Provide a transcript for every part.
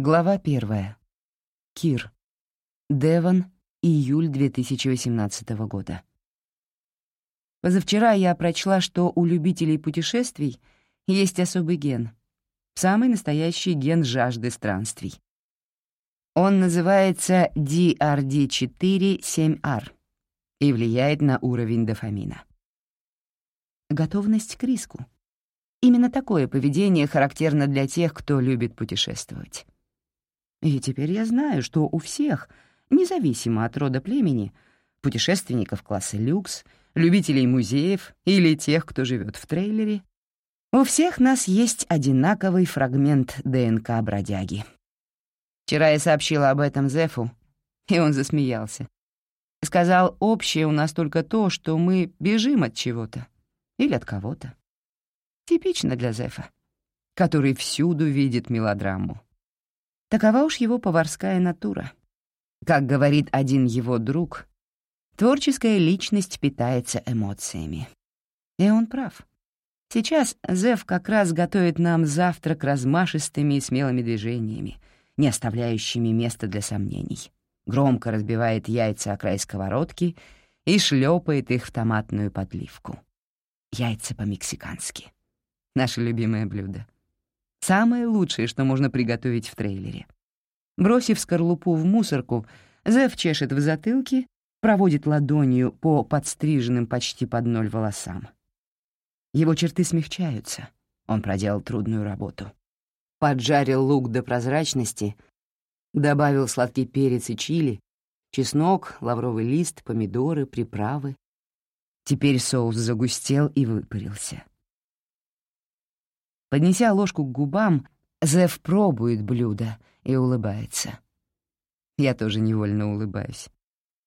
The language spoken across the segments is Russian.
Глава первая. Кир. Девон, июль 2018 года. Позавчера я прочла, что у любителей путешествий есть особый ген. Самый настоящий ген жажды странствий. Он называется DRD4-7R и влияет на уровень дофамина. Готовность к риску. Именно такое поведение характерно для тех, кто любит путешествовать. И теперь я знаю, что у всех, независимо от рода племени, путешественников класса люкс, любителей музеев или тех, кто живет в трейлере, у всех нас есть одинаковый фрагмент ДНК бродяги. Вчера я сообщила об этом Зефу, и он засмеялся. Сказал, общее у нас только то, что мы бежим от чего-то или от кого-то. Типично для Зефа, который всюду видит мелодраму. Такова уж его поварская натура. Как говорит один его друг, творческая личность питается эмоциями. И он прав. Сейчас Зев как раз готовит нам завтрак размашистыми и смелыми движениями, не оставляющими места для сомнений. Громко разбивает яйца о край сковородки и шлепает их в томатную подливку. Яйца по-мексикански. Наше любимое блюдо. Самое лучшее, что можно приготовить в трейлере. Бросив скорлупу в мусорку, Зев чешет в затылке, проводит ладонью по подстриженным почти под ноль волосам. Его черты смягчаются. Он проделал трудную работу. Поджарил лук до прозрачности, добавил сладкий перец и чили, чеснок, лавровый лист, помидоры, приправы. Теперь соус загустел и выпарился. Поднеся ложку к губам, Зев пробует блюдо и улыбается. Я тоже невольно улыбаюсь.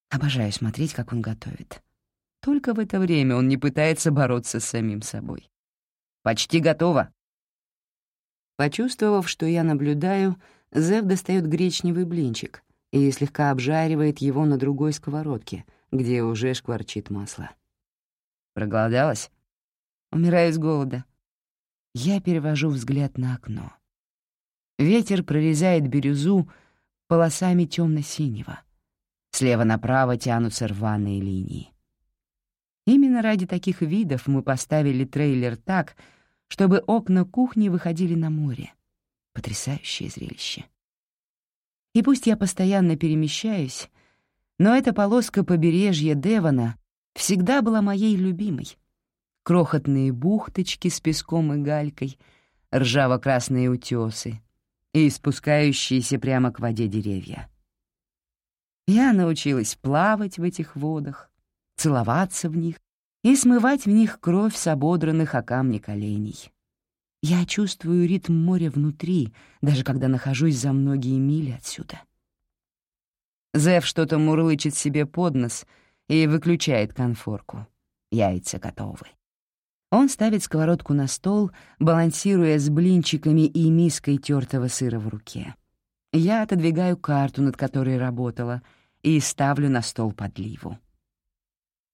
Обожаю смотреть, как он готовит. Только в это время он не пытается бороться с самим собой. «Почти готово!» Почувствовав, что я наблюдаю, Зев достает гречневый блинчик и слегка обжаривает его на другой сковородке, где уже шкварчит масло. Проголодалась? Умираю с голода. Я перевожу взгляд на окно. Ветер прорезает бирюзу полосами темно-синего. Слева направо тянутся рваные линии. Именно ради таких видов мы поставили трейлер так, чтобы окна кухни выходили на море. Потрясающее зрелище. И пусть я постоянно перемещаюсь, но эта полоска побережья Девона всегда была моей любимой крохотные бухточки с песком и галькой, ржаво-красные утёсы и спускающиеся прямо к воде деревья. Я научилась плавать в этих водах, целоваться в них и смывать в них кровь с ободранных о камни коленей. Я чувствую ритм моря внутри, даже когда нахожусь за многие мили отсюда. Зев что-то мурлычет себе под нос и выключает конфорку. Яйца готовы. Он ставит сковородку на стол, балансируя с блинчиками и миской тертого сыра в руке. Я отодвигаю карту, над которой работала, и ставлю на стол подливу.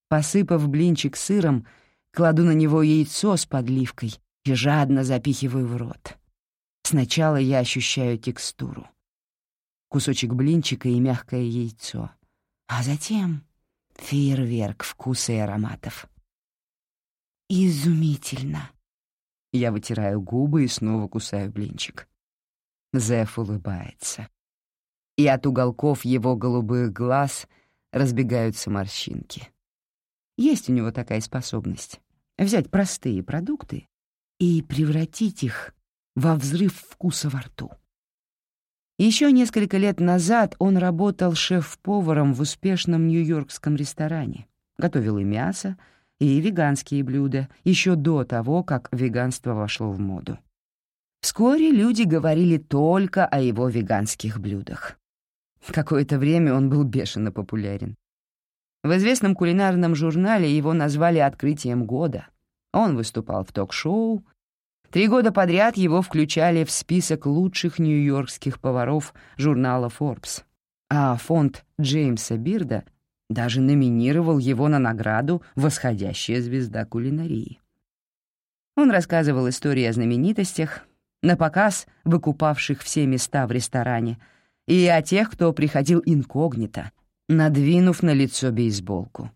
Посыпав блинчик сыром, кладу на него яйцо с подливкой и жадно запихиваю в рот. Сначала я ощущаю текстуру. Кусочек блинчика и мягкое яйцо. А затем фейерверк вкуса и ароматов. Изумительно. Я вытираю губы и снова кусаю блинчик. Зеф улыбается. И от уголков его голубых глаз разбегаются морщинки. Есть у него такая способность — взять простые продукты и превратить их во взрыв вкуса во рту. Еще несколько лет назад он работал шеф-поваром в успешном нью-йоркском ресторане, готовил и мясо, и веганские блюда еще до того, как веганство вошло в моду. Вскоре люди говорили только о его веганских блюдах. Какое-то время он был бешено популярен. В известном кулинарном журнале его назвали «Открытием года». Он выступал в ток-шоу. Три года подряд его включали в список лучших нью-йоркских поваров журнала Forbes. А фонд Джеймса Бирда — даже номинировал его на награду «Восходящая звезда кулинарии». Он рассказывал истории о знаменитостях, на показ выкупавших все места в ресторане, и о тех, кто приходил инкогнито, надвинув на лицо бейсболку.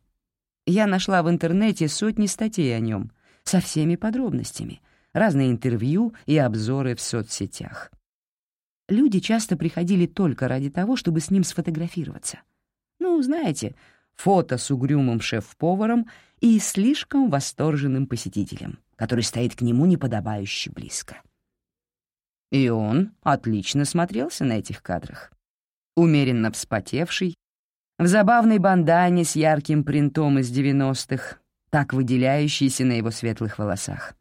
Я нашла в интернете сотни статей о нем со всеми подробностями, разные интервью и обзоры в соцсетях. Люди часто приходили только ради того, чтобы с ним сфотографироваться. Ну, знаете, фото с угрюмым шеф-поваром и слишком восторженным посетителем, который стоит к нему неподобающе близко. И он отлично смотрелся на этих кадрах. Умеренно вспотевший, в забавной бандане с ярким принтом из 90-х, так выделяющийся на его светлых волосах.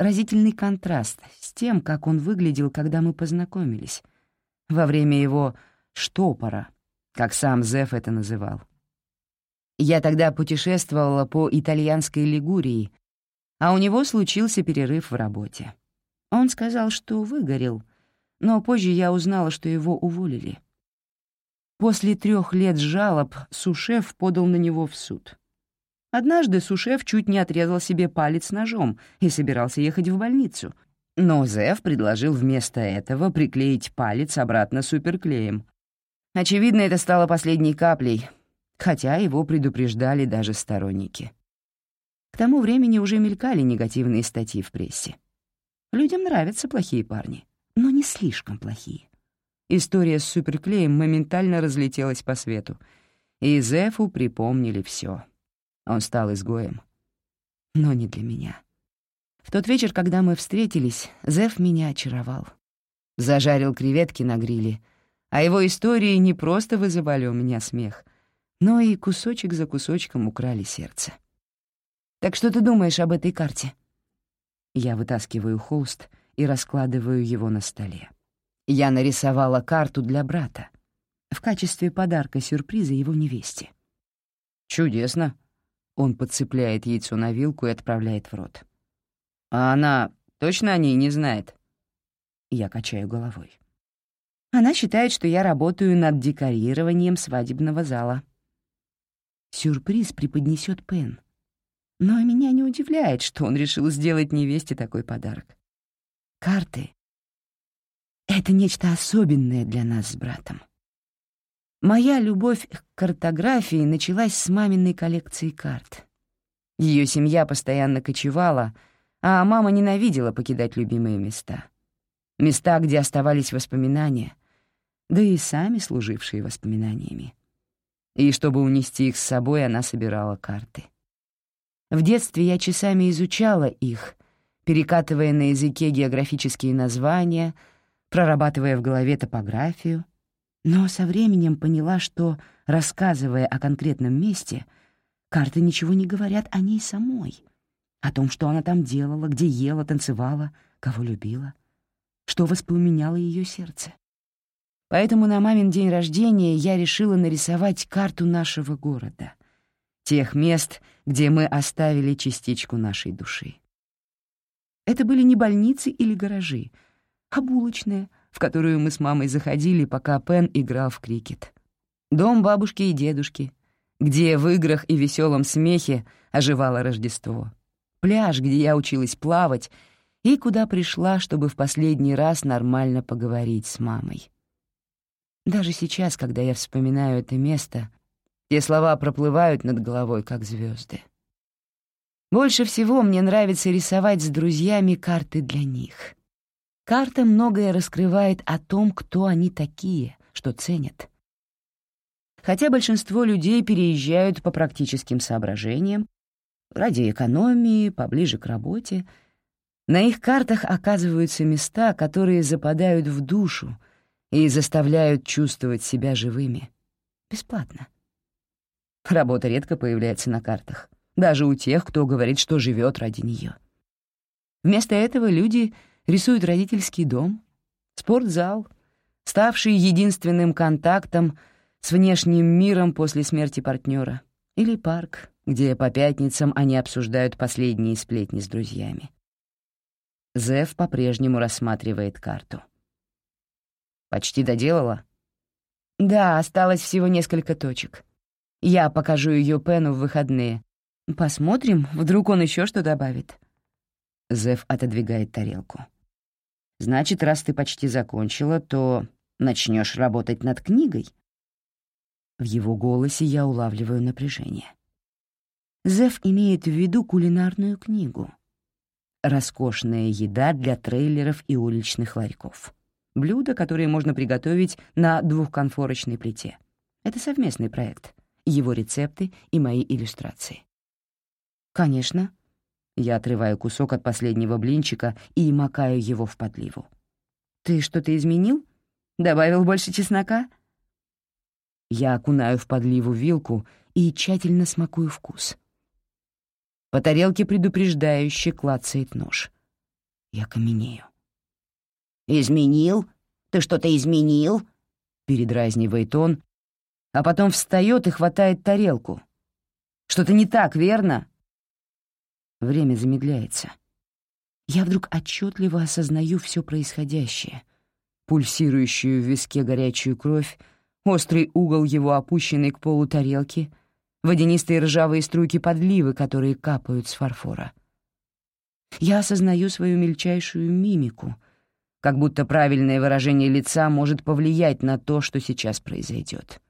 Разительный контраст с тем, как он выглядел, когда мы познакомились, во время его «штопора», как сам Зеф это называл. Я тогда путешествовала по итальянской Лигурии, а у него случился перерыв в работе. Он сказал, что выгорел, но позже я узнала, что его уволили. После трех лет жалоб Сушеф подал на него в суд. Однажды Сушеф чуть не отрезал себе палец ножом и собирался ехать в больницу, но Зев предложил вместо этого приклеить палец обратно суперклеем. Очевидно, это стало последней каплей, хотя его предупреждали даже сторонники. К тому времени уже мелькали негативные статьи в прессе. Людям нравятся плохие парни, но не слишком плохие. История с суперклеем моментально разлетелась по свету, и Зефу припомнили все. Он стал изгоем. Но не для меня. В тот вечер, когда мы встретились, Зеф меня очаровал. Зажарил креветки на гриле, а его истории не просто вызывали у меня смех, но и кусочек за кусочком украли сердце. «Так что ты думаешь об этой карте?» Я вытаскиваю холст и раскладываю его на столе. Я нарисовала карту для брата в качестве подарка-сюрприза его невесте. «Чудесно!» Он подцепляет яйцо на вилку и отправляет в рот. «А она точно о ней не знает?» Я качаю головой. Она считает, что я работаю над декорированием свадебного зала. Сюрприз преподнесет Пен. Но меня не удивляет, что он решил сделать невесте такой подарок. Карты — это нечто особенное для нас с братом. Моя любовь к картографии началась с маминой коллекции карт. Ее семья постоянно кочевала, а мама ненавидела покидать любимые места. Места, где оставались воспоминания, да и сами служившие воспоминаниями. И чтобы унести их с собой, она собирала карты — в детстве я часами изучала их, перекатывая на языке географические названия, прорабатывая в голове топографию, но со временем поняла, что, рассказывая о конкретном месте, карты ничего не говорят о ней самой, о том, что она там делала, где ела, танцевала, кого любила, что воспламеняло ее сердце. Поэтому на мамин день рождения я решила нарисовать карту нашего города — тех мест, где мы оставили частичку нашей души. Это были не больницы или гаражи, а булочная, в которую мы с мамой заходили, пока Пен играл в крикет. Дом бабушки и дедушки, где в играх и веселом смехе оживало Рождество. Пляж, где я училась плавать, и куда пришла, чтобы в последний раз нормально поговорить с мамой. Даже сейчас, когда я вспоминаю это место, те слова проплывают над головой, как звезды. Больше всего мне нравится рисовать с друзьями карты для них. Карта многое раскрывает о том, кто они такие, что ценят. Хотя большинство людей переезжают по практическим соображениям, ради экономии, поближе к работе, на их картах оказываются места, которые западают в душу и заставляют чувствовать себя живыми. Бесплатно. Работа редко появляется на картах, даже у тех, кто говорит, что живет ради нее. Вместо этого люди рисуют родительский дом, спортзал, ставший единственным контактом с внешним миром после смерти партнера, или парк, где по пятницам они обсуждают последние сплетни с друзьями. Зев по-прежнему рассматривает карту. «Почти доделала?» «Да, осталось всего несколько точек. Я покажу ее Пену в выходные. Посмотрим, вдруг он еще что добавит». Зев отодвигает тарелку. Значит, раз ты почти закончила, то начнешь работать над книгой?» В его голосе я улавливаю напряжение. Зев имеет в виду кулинарную книгу. Роскошная еда для трейлеров и уличных ларьков. Блюда, которые можно приготовить на двухконфорочной плите. Это совместный проект. Его рецепты и мои иллюстрации. «Конечно». Я отрываю кусок от последнего блинчика и макаю его в подливу. «Ты что-то изменил? Добавил больше чеснока?» Я окунаю в подливу вилку и тщательно смакую вкус. По тарелке предупреждающе клацает нож. Я каменею. «Изменил? Ты что-то изменил?» — передразнивает он, а потом встает и хватает тарелку. «Что-то не так, верно?» Время замедляется. Я вдруг отчетливо осознаю все происходящее. Пульсирующую в виске горячую кровь, острый угол его опущенной к полу тарелки, водянистые ржавые струйки подливы, которые капают с фарфора. Я осознаю свою мельчайшую мимику, как будто правильное выражение лица может повлиять на то, что сейчас произойдет.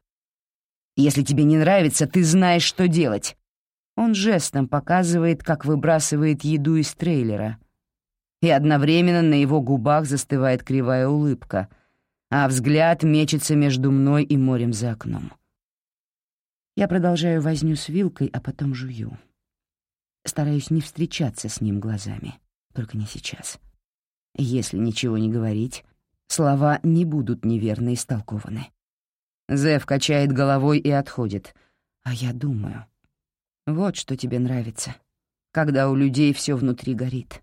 «Если тебе не нравится, ты знаешь, что делать. Он жестом показывает, как выбрасывает еду из трейлера. И одновременно на его губах застывает кривая улыбка, а взгляд мечется между мной и морем за окном. Я продолжаю возню с вилкой, а потом жую. Стараюсь не встречаться с ним глазами, только не сейчас. Если ничего не говорить, слова не будут неверно истолкованы. Зев качает головой и отходит, а я думаю — вот что тебе нравится, когда у людей все внутри горит.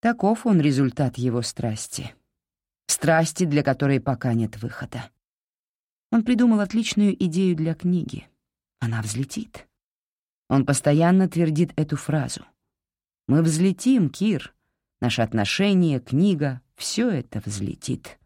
Таков он результат его страсти. Страсти, для которой пока нет выхода. Он придумал отличную идею для книги. Она взлетит. Он постоянно твердит эту фразу. «Мы взлетим, Кир. Наши отношения, книга — все это взлетит».